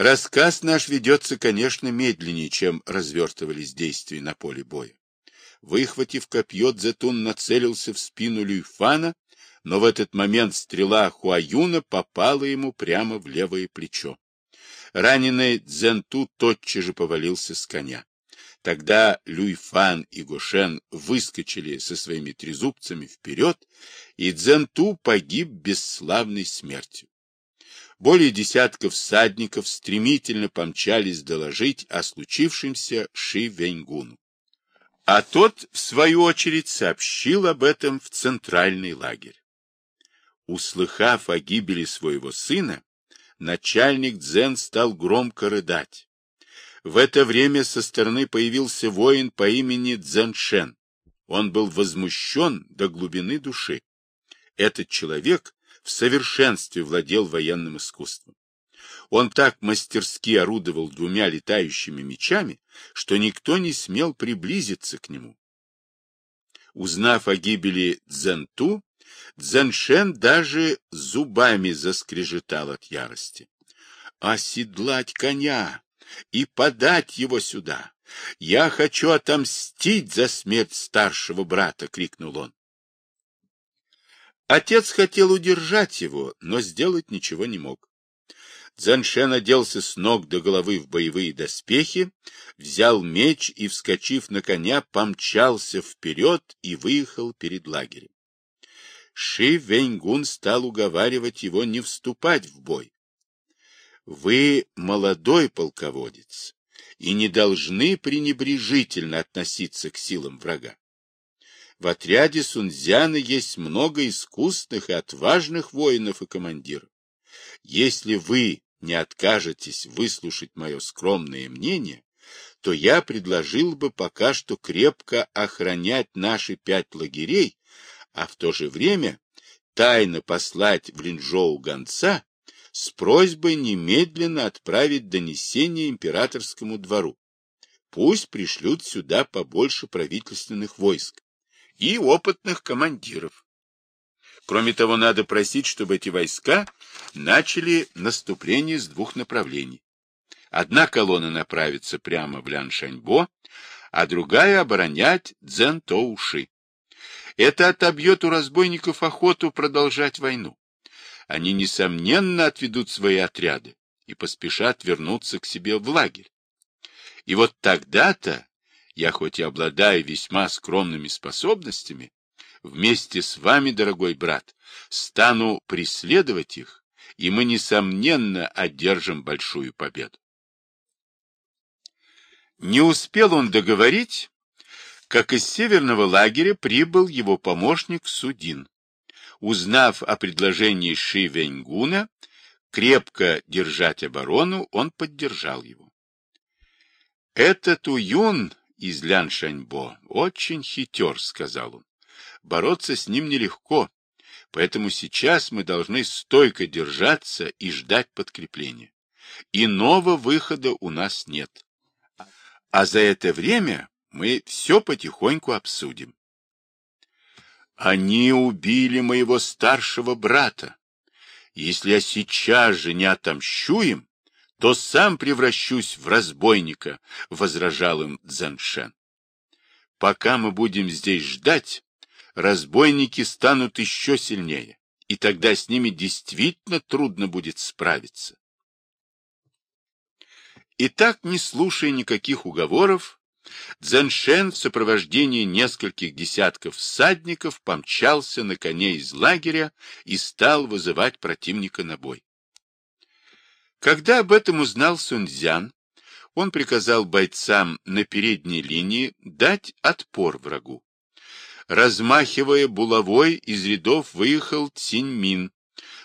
Рассказ наш ведется, конечно, медленнее, чем развертывались действия на поле боя. Выхватив копье, Дзетун нацелился в спину Люйфана, но в этот момент стрела Хуаюна попала ему прямо в левое плечо. Раненый Дзенту тотчас же повалился с коня. Тогда Люйфан и Гошен выскочили со своими трезубцами вперед, и Дзенту погиб бесславной смертью. Более десятка всадников стремительно помчались доложить о случившемся Ши Веньгуну. А тот, в свою очередь, сообщил об этом в центральный лагерь. Услыхав о гибели своего сына, начальник Дзен стал громко рыдать. В это время со стороны появился воин по имени Дзеншен. Он был возмущен до глубины души. Этот человек в совершенстве владел военным искусством. Он так мастерски орудовал двумя летающими мечами, что никто не смел приблизиться к нему. Узнав о гибели Цзэнту, Цзэншен даже зубами заскрежетал от ярости. «Оседлать коня и подать его сюда! Я хочу отомстить за смерть старшего брата!» — крикнул он. Отец хотел удержать его, но сделать ничего не мог. Цзэншен оделся с ног до головы в боевые доспехи, взял меч и, вскочив на коня, помчался вперед и выехал перед лагерем. Ши Веньгун стал уговаривать его не вступать в бой. «Вы молодой полководец и не должны пренебрежительно относиться к силам врага. В отряде Сунцзяна есть много искусных и отважных воинов и командиров. Если вы не откажетесь выслушать мое скромное мнение, то я предложил бы пока что крепко охранять наши пять лагерей, а в то же время тайно послать в Линчжоу гонца с просьбой немедленно отправить донесение императорскому двору. Пусть пришлют сюда побольше правительственных войск и опытных командиров. Кроме того, надо просить, чтобы эти войска начали наступление с двух направлений. Одна колонна направится прямо в Ляншаньбо, а другая оборонять Цзэнтоуши. Это отобьет у разбойников охоту продолжать войну. Они, несомненно, отведут свои отряды и поспешат вернуться к себе в лагерь. И вот тогда-то я хоть и обладаю весьма скромными способностями, вместе с вами, дорогой брат, стану преследовать их, и мы, несомненно, одержим большую победу. Не успел он договорить, как из северного лагеря прибыл его помощник Судин. Узнав о предложении Ши Веньгуна крепко держать оборону, он поддержал его. Этот Уюн из Ляншаньбо очень хитер, сказал он. Бороться с ним нелегко, поэтому сейчас мы должны стойко держаться и ждать подкрепления. Иного выхода у нас нет. А за это время мы все потихоньку обсудим. Они убили моего старшего брата. Если я сейчас же не отомщу им, то сам превращусь в разбойника, — возражал им Цзэншен. Пока мы будем здесь ждать, разбойники станут еще сильнее, и тогда с ними действительно трудно будет справиться. И так, не слушая никаких уговоров, Цзэншен в сопровождении нескольких десятков всадников помчался на коне из лагеря и стал вызывать противника на бой. Когда об этом узнал Сунцзян, он приказал бойцам на передней линии дать отпор врагу. Размахивая булавой, из рядов выехал Циньмин,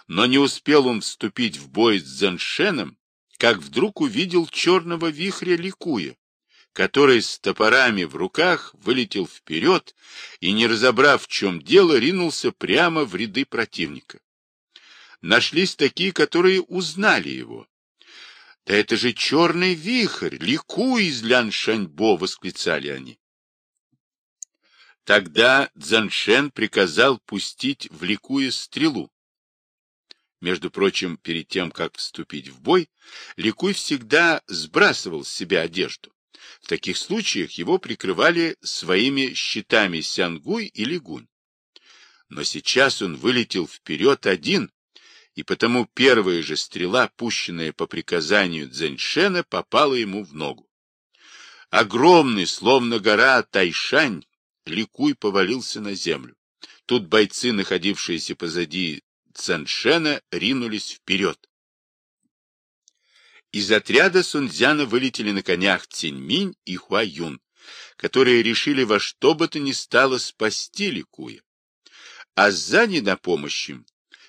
но не успел он вступить в бой с Заншеном, как вдруг увидел черного вихря Ликуя, который с топорами в руках вылетел вперед и, не разобрав, в чем дело, ринулся прямо в ряды противника нашлись такие, которые узнали его. — Да это же черный вихрь! Ликуй из Ляншаньбо! — восклицали они. Тогда Цзаншен приказал пустить в Ликуя стрелу. Между прочим, перед тем, как вступить в бой, Ликуй всегда сбрасывал с себя одежду. В таких случаях его прикрывали своими щитами Сянгуй или Гунь. Но сейчас он вылетел вперед один, и потому первая же стрела, пущенная по приказанию Цзэньшена, попала ему в ногу. Огромный, словно гора Тайшань, Ликуй повалился на землю. Тут бойцы, находившиеся позади Цзэньшена, ринулись вперед. Из отряда Сунцзяна вылетели на конях Циньминь и Хуаюн, которые решили во что бы то ни стало спасти Ликуя. А сзади на помощь им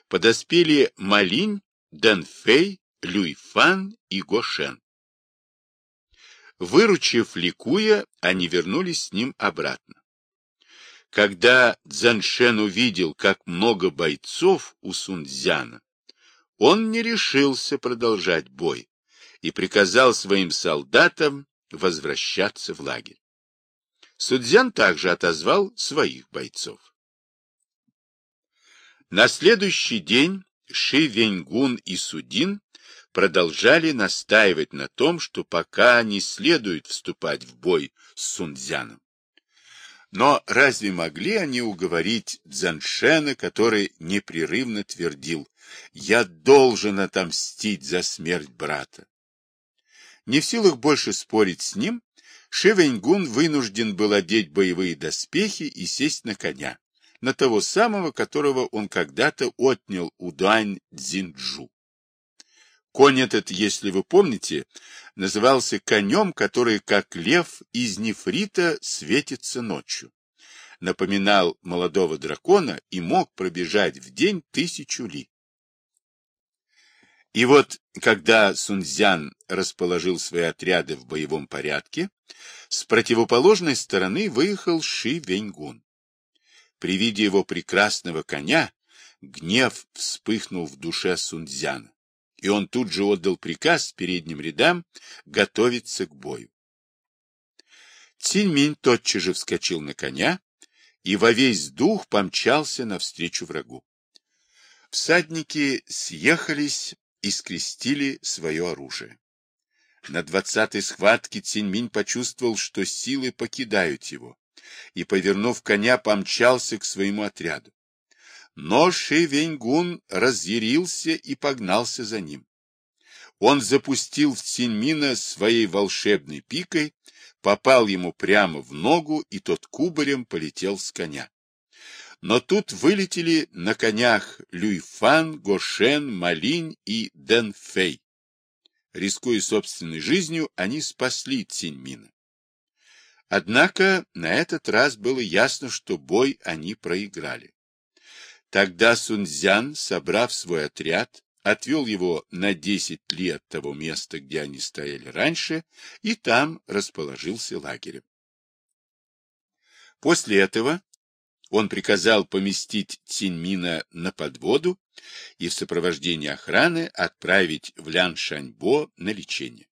подоспели Малинь, Дэнфэй, Люйфан и Гошен. Выручив Ликуя, они вернулись с ним обратно. Когда Цзаншен увидел, как много бойцов у Сунцзяна, он не решился продолжать бой и приказал своим солдатам возвращаться в лагерь. Судзян также отозвал своих бойцов. На следующий день Ши Веньгун и Судин продолжали настаивать на том, что пока не следует вступать в бой с Сунцзяном. Но разве могли они уговорить Дзаншена, который непрерывно твердил «Я должен отомстить за смерть брата»? Не в силах больше спорить с ним, Шивеньгун вынужден был одеть боевые доспехи и сесть на коня, на того самого, которого он когда-то отнял у Дуань Цзинджу. Конь этот, если вы помните, назывался конем, который, как лев из нефрита, светится ночью. Напоминал молодого дракона и мог пробежать в день тысячу ли. И вот, когда Сунцзян расположил свои отряды в боевом порядке, с противоположной стороны выехал Ши Веньгун. При виде его прекрасного коня гнев вспыхнул в душе Сунцзяна, и он тут же отдал приказ передним рядам готовиться к бою. Циньминь тотчас же вскочил на коня и во весь дух помчался навстречу врагу. Всадники съехались и скрестили свое оружие. На двадцатой схватке Циньминь почувствовал, что силы покидают его, и, повернув коня, помчался к своему отряду. Но Ши Веньгун разъярился и погнался за ним. Он запустил в Циньмина своей волшебной пикой, попал ему прямо в ногу, и тот кубарем полетел с коня. Но тут вылетели на конях Люйфан, Гошен, Малинь и Дэнфэй. Рискуя собственной жизнью, они спасли Циньмина. Однако на этот раз было ясно, что бой они проиграли. Тогда Сунцзян, собрав свой отряд, отвел его на десять ли от того места, где они стояли раньше, и там расположился лагерем. После этого он приказал поместить Циньмина на подводу и в сопровождении охраны отправить в Ляншаньбо на лечение.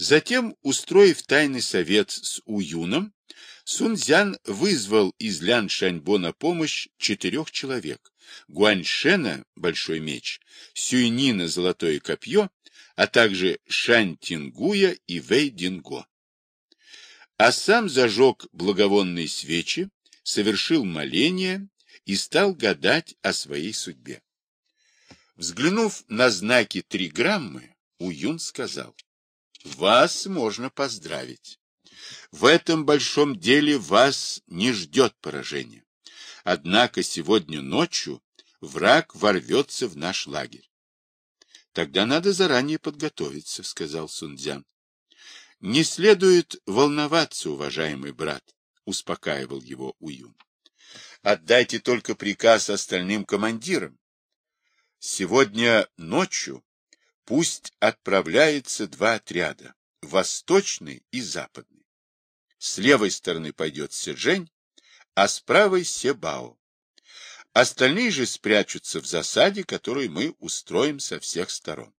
Затем, устроив тайный совет с Уюном, Сунцзян вызвал из Ляншаньбо на помощь четырех человек. Гуаньшена – большой меч, Сюйнина – золотое копье, а также Шань Тингуя и Вэй Динго. А сам зажег благовонные свечи, совершил моление и стал гадать о своей судьбе. Взглянув на знаки триграммы, Уюн сказал, «Вас можно поздравить. В этом большом деле вас не ждет поражения. Однако сегодня ночью враг ворвется в наш лагерь. Тогда надо заранее подготовиться, сказал Сунцзян. Не следует волноваться, уважаемый брат успокаивал его Уюн. Отдайте только приказ остальным командирам. Сегодня ночью пусть отправляется два отряда, восточный и западный. С левой стороны пойдет Сержень, а с правой Себао. Остальные же спрячутся в засаде, которую мы устроим со всех сторон.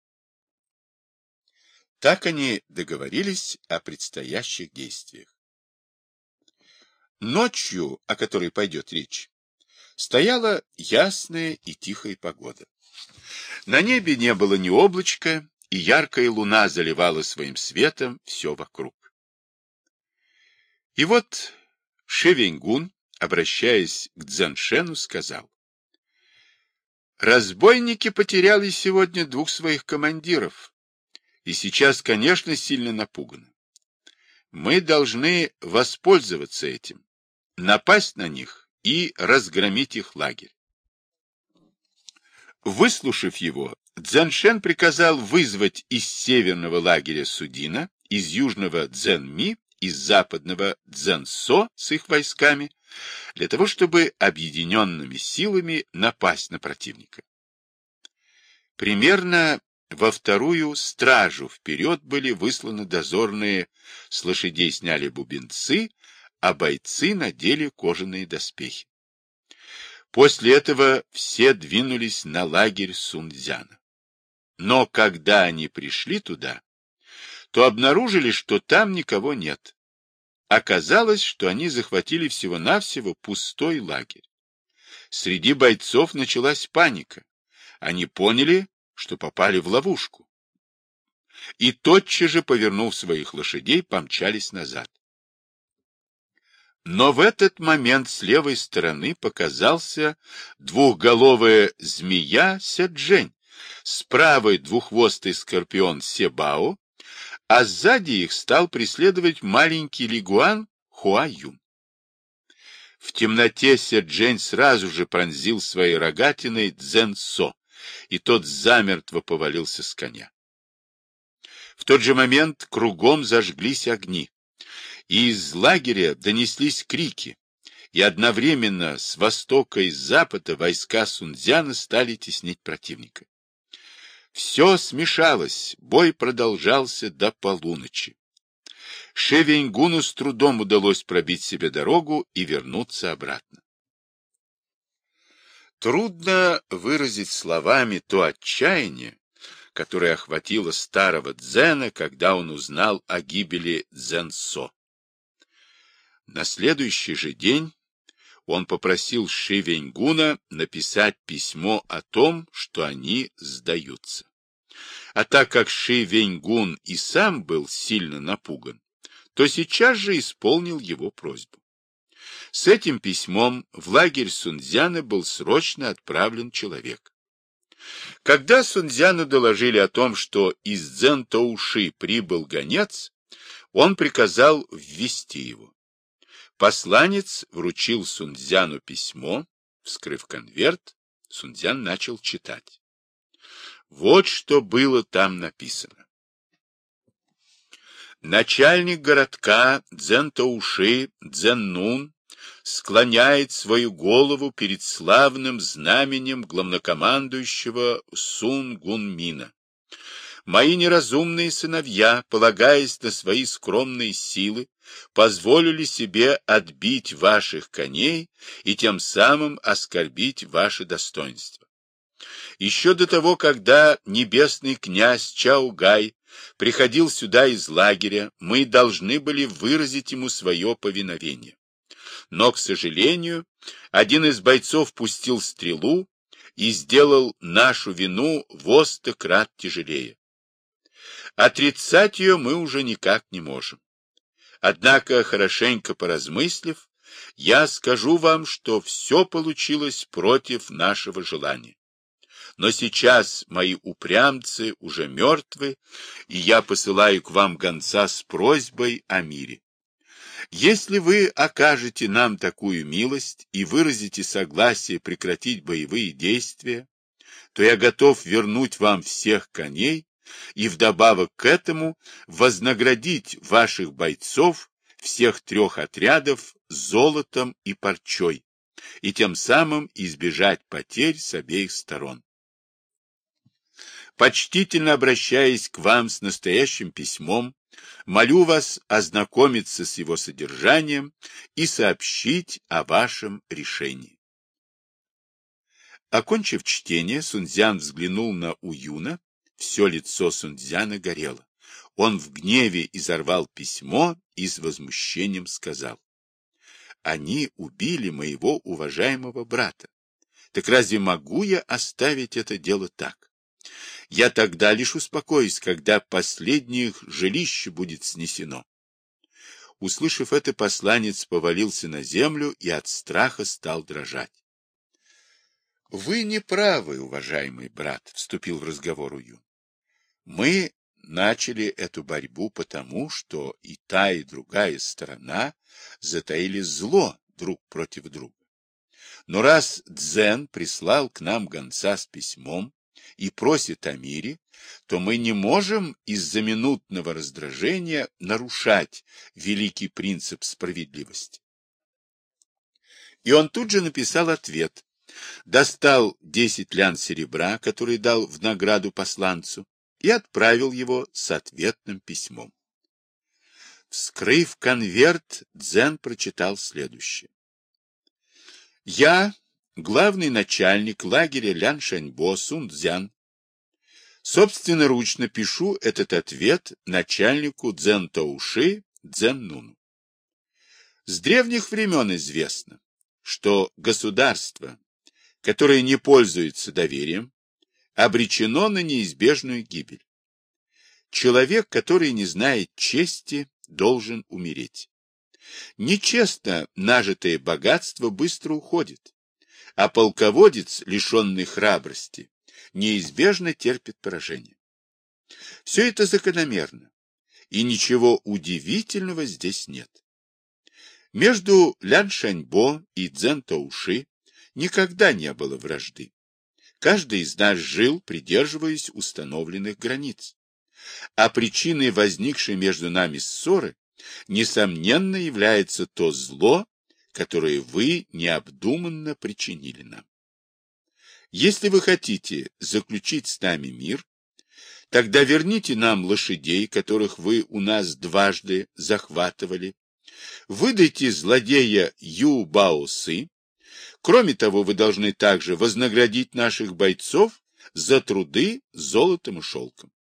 Так они договорились о предстоящих действиях. Ночью, о которой пойдет речь, стояла ясная и тихая погода. На небе не было ни облачка, и яркая луна заливала своим светом все вокруг. И вот Шевенгун, обращаясь к Цзэншену, сказал, «Разбойники потеряли сегодня двух своих командиров, и сейчас, конечно, сильно напуганы. Мы должны воспользоваться этим, напасть на них и разгромить их лагерь. Выслушав его, Цзэншен приказал вызвать из северного лагеря Судина, из южного Цзэнми, из западного Цзэнсо с их войсками, для того, чтобы объединенными силами напасть на противника. Примерно во вторую стражу вперед были высланы дозорные, с лошадей сняли бубенцы, а бойцы надели кожаные доспехи. После этого все двинулись на лагерь Сунцзяна. Но когда они пришли туда, то обнаружили, что там никого нет. Оказалось, что они захватили всего-навсего пустой лагерь. Среди бойцов началась паника. Они поняли, что попали в ловушку. И тотчас же, повернув своих лошадей, помчались назад. Но в этот момент с левой стороны показался двухголовая змея Седжень, с правой двуххвостый скорпион Себао, а сзади их стал преследовать маленький лигуан Хуаюн. В темноте Седжень сразу же пронзил своей рогатиной Дзенсо, и тот замертво повалился с коня. В тот же момент кругом зажглись огни и из лагеря донеслись крики, и одновременно с востока и с запада войска Сунцзяна стали теснить противника. Все смешалось, бой продолжался до полуночи. Шевенгуну с трудом удалось пробить себе дорогу и вернуться обратно. Трудно выразить словами то отчаяние, которое охватило старого Дзена, когда он узнал о гибели Дзенсо. На следующий же день он попросил Ши Веньгуна написать письмо о том, что они сдаются. А так как Ши Веньгун и сам был сильно напуган, то сейчас же исполнил его просьбу. С этим письмом в лагерь Сунцзяна был срочно отправлен человек. Когда Сунцзяну доложили о том, что из Цзэнтоуши прибыл гонец, он приказал ввести его. Посланец вручил Сунцзяну письмо, вскрыв конверт, Сунцзян начал читать. Вот что было там написано. Начальник городка Дзентоуши Дзеннун склоняет свою голову перед славным знаменем главнокомандующего Сун Гунмина. Мои неразумные сыновья, полагаясь на свои скромные силы, позволили себе отбить ваших коней и тем самым оскорбить ваше достоинство. Еще до того, когда небесный князь Чаугай приходил сюда из лагеря, мы должны были выразить ему свое повиновение. Но, к сожалению, один из бойцов пустил стрелу и сделал нашу вину в крат тяжелее. Отрицать ее мы уже никак не можем. Однако, хорошенько поразмыслив, я скажу вам, что все получилось против нашего желания. Но сейчас мои упрямцы уже мертвы, и я посылаю к вам гонца с просьбой о мире. Если вы окажете нам такую милость и выразите согласие прекратить боевые действия, то я готов вернуть вам всех коней и вдобавок к этому вознаградить ваших бойцов всех трех отрядов золотом и парчой, и тем самым избежать потерь с обеих сторон. Почтительно обращаясь к вам с настоящим письмом, молю вас ознакомиться с его содержанием и сообщить о вашем решении. Окончив чтение, Сунцзян взглянул на Уюна все лицо Сунцзяна горело. Он в гневе изорвал письмо и с возмущением сказал. Они убили моего уважаемого брата. Так разве могу я оставить это дело так? Я тогда лишь успокоюсь, когда последнее жилище будет снесено. Услышав это, посланец повалился на землю и от страха стал дрожать. — Вы не правы, уважаемый брат, — вступил в разговор Уюн. — Мы начали эту борьбу потому, что и та, и другая сторона затаили зло друг против друга. Но раз Дзен прислал к нам гонца с письмом и просит о мире, то мы не можем из-за минутного раздражения нарушать великий принцип справедливости. И он тут же написал ответ, достал десять лян серебра, который дал в награду посланцу, и отправил его с ответным письмом. Вскрыв конверт, Дзен прочитал следующее. «Я, главный начальник лагеря Ляншаньбо Сунцзян, Собственноручно пишу этот ответ начальнику Дзен Тауши Дзен Нуну. С древних времен известно, что государство, которое не пользуется доверием, обречено на неизбежную гибель. Человек, который не знает чести, должен умереть. Нечестно нажитое богатство быстро уходит, а полководец, лишенный храбрости, неизбежно терпит поражение. Все это закономерно, и ничего удивительного здесь нет. Между Лян Шаньбо и Цзэн Тауши никогда не было вражды. Каждый из нас жил, придерживаясь установленных границ. А причиной возникшей между нами ссоры, несомненно, является то зло, которое вы необдуманно причинили нам. Если вы хотите заключить с нами мир, тогда верните нам лошадей, которых вы у нас дважды захватывали. Выдайте злодея Ю Баосы. Кроме того, вы должны также вознаградить наших бойцов за труды золотом и шелком.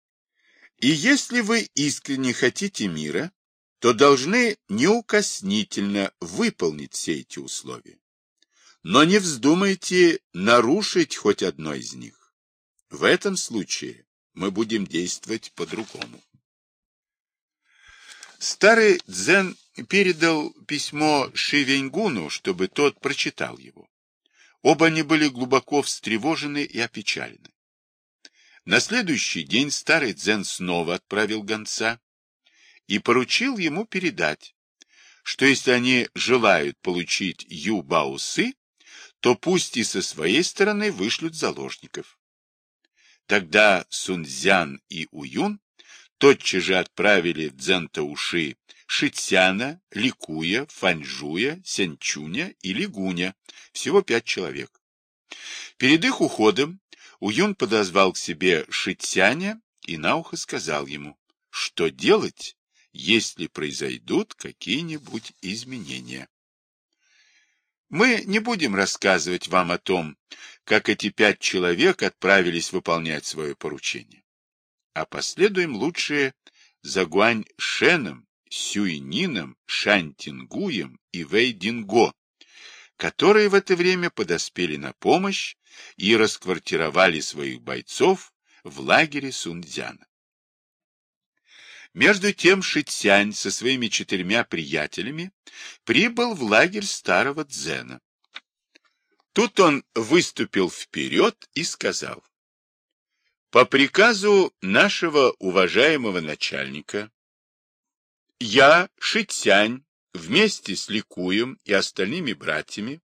И если вы искренне хотите мира, то должны неукоснительно выполнить все эти условия но не вздумайте нарушить хоть одно из них. В этом случае мы будем действовать по-другому. Старый Дзен передал письмо Шивеньгуну, чтобы тот прочитал его. Оба они были глубоко встревожены и опечалены. На следующий день старый Дзен снова отправил гонца и поручил ему передать, что если они желают получить Ю Баусы, то пусть и со своей стороны вышлют заложников. Тогда Сунцзян и Уюн тотчас же отправили в Цзэнтауши Шитсяна, Ликуя, Фаньжуя, Сянчуня и Лигуня, всего пять человек. Перед их уходом Уюн подозвал к себе Шитсяня и на ухо сказал ему, что делать, если произойдут какие-нибудь изменения. Мы не будем рассказывать вам о том, как эти пять человек отправились выполнять свое поручение, а последуем лучше за Гуань Шеном, Сюйнином, Шантингуем и Вэйдинго, которые в это время подоспели на помощь и расквартировали своих бойцов в лагере Сунцзяна. Между тем Шитсянь со своими четырьмя приятелями прибыл в лагерь старого Дзена. Тут он выступил вперед и сказал, «По приказу нашего уважаемого начальника, я, Шитсянь, вместе с Ликуем и остальными братьями,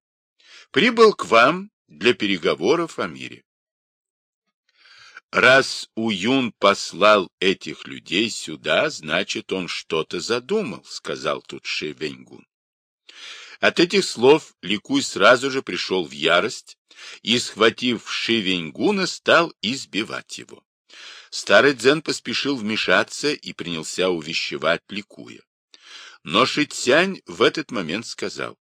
прибыл к вам для переговоров о мире. Раз Уюн послал этих людей сюда, значит, он что-то задумал, сказал тут Ши Веньгун. От этих слов Ликуй сразу же пришел в ярость и, схватив Ши Веньгуна, стал избивать его. Старый Дзен поспешил вмешаться и принялся увещевать Ликуя. Но Шитсянь в этот момент сказал,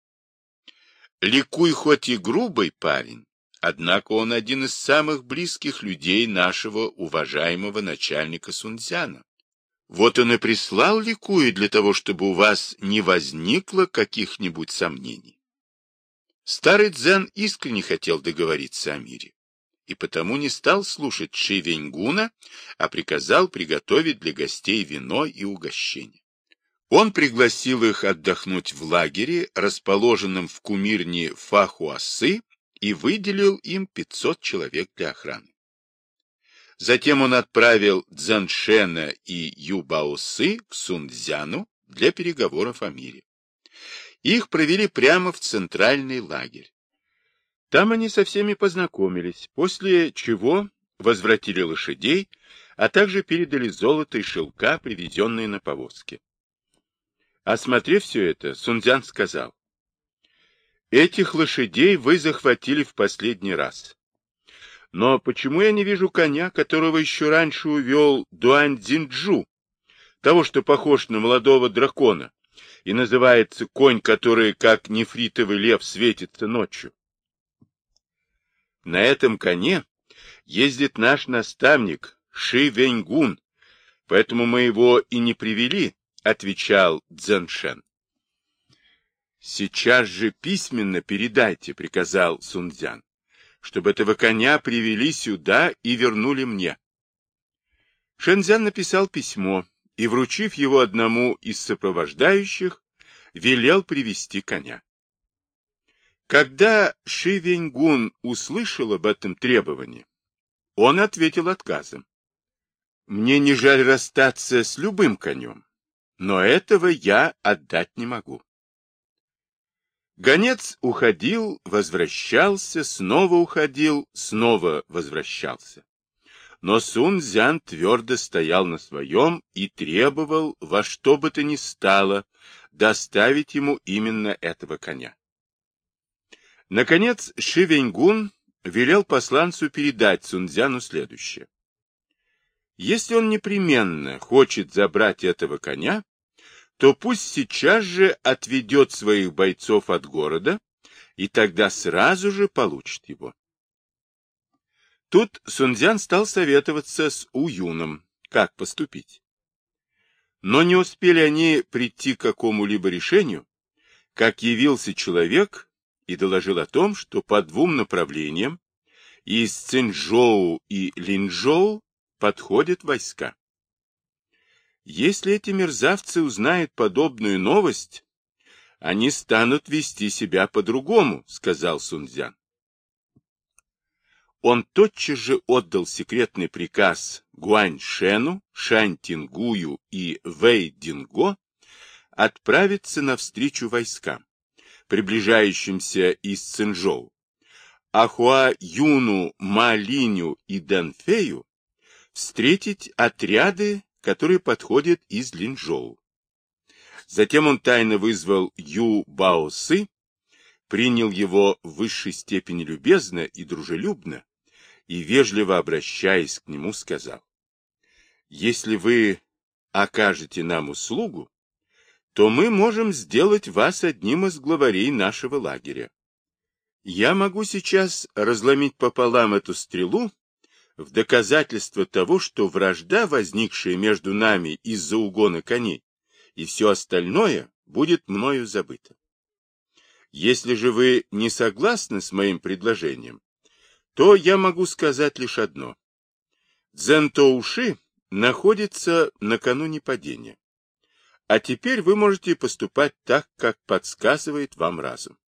«Ликуй хоть и грубый парень, Однако он один из самых близких людей нашего уважаемого начальника Сунцзяна. Вот он и прислал Ликуя для того, чтобы у вас не возникло каких-нибудь сомнений. Старый Дзен искренне хотел договориться о мире. И потому не стал слушать Ши Веньгуна, а приказал приготовить для гостей вино и угощение. Он пригласил их отдохнуть в лагере, расположенном в кумирне Фахуасы, и выделил им 500 человек для охраны. Затем он отправил Цзэншена и Юбаосы к Сунцзяну для переговоров о мире. Их провели прямо в центральный лагерь. Там они со всеми познакомились, после чего возвратили лошадей, а также передали золото и шелка, привезенные на повозке. Осмотрев все это, Сунцзян сказал, «Этих лошадей вы захватили в последний раз. Но почему я не вижу коня, которого еще раньше увел Дуань Цзинджу, того, что похож на молодого дракона, и называется конь, который, как нефритовый лев, светится ночью? На этом коне ездит наш наставник Ши Веньгун, поэтому мы его и не привели, — отвечал Цзэншен. «Сейчас же письменно передайте», — приказал Сунцзян чтобы этого коня привели сюда и вернули мне. Шэнзян написал письмо и, вручив его одному из сопровождающих, велел привести коня. Когда Ши Веньгун услышал об этом требовании, он ответил отказом. «Мне не жаль расстаться с любым конем, но этого я отдать не могу». Гонец уходил, возвращался, снова уходил, снова возвращался. Но Сун Цзян твердо стоял на своем и требовал во что бы то ни стало доставить ему именно этого коня. Наконец Ши Веньгун велел посланцу передать Сунцзяну следующее. Если он непременно хочет забрать этого коня, то пусть сейчас же отведет своих бойцов от города, и тогда сразу же получит его. Тут Сунцзян стал советоваться с Уюном, как поступить. Но не успели они прийти к какому-либо решению, как явился человек и доложил о том, что по двум направлениям из Цинчжоу и Линчжоу подходят войска. Если эти мерзавцы узнают подобную новость, они станут вести себя по-другому, сказал Сунцзян. Он тотчас же отдал секретный приказ Гуань Шену, Шань Тингую и Вэй Динго отправиться навстречу войскам, приближающимся из Цинжоу, а Хуа Юну, Ма Линю и Дэнфею встретить отряды который подходит из Линчжоу. Затем он тайно вызвал Ю Баосы, принял его в высшей степени любезно и дружелюбно, и, вежливо обращаясь к нему, сказал, «Если вы окажете нам услугу, то мы можем сделать вас одним из главарей нашего лагеря. Я могу сейчас разломить пополам эту стрелу в доказательство того, что вражда, возникшая между нами из-за угона коней, и все остальное будет мною забыто. Если же вы не согласны с моим предложением, то я могу сказать лишь одно. Дзентоуши находится накануне падения. А теперь вы можете поступать так, как подсказывает вам разум.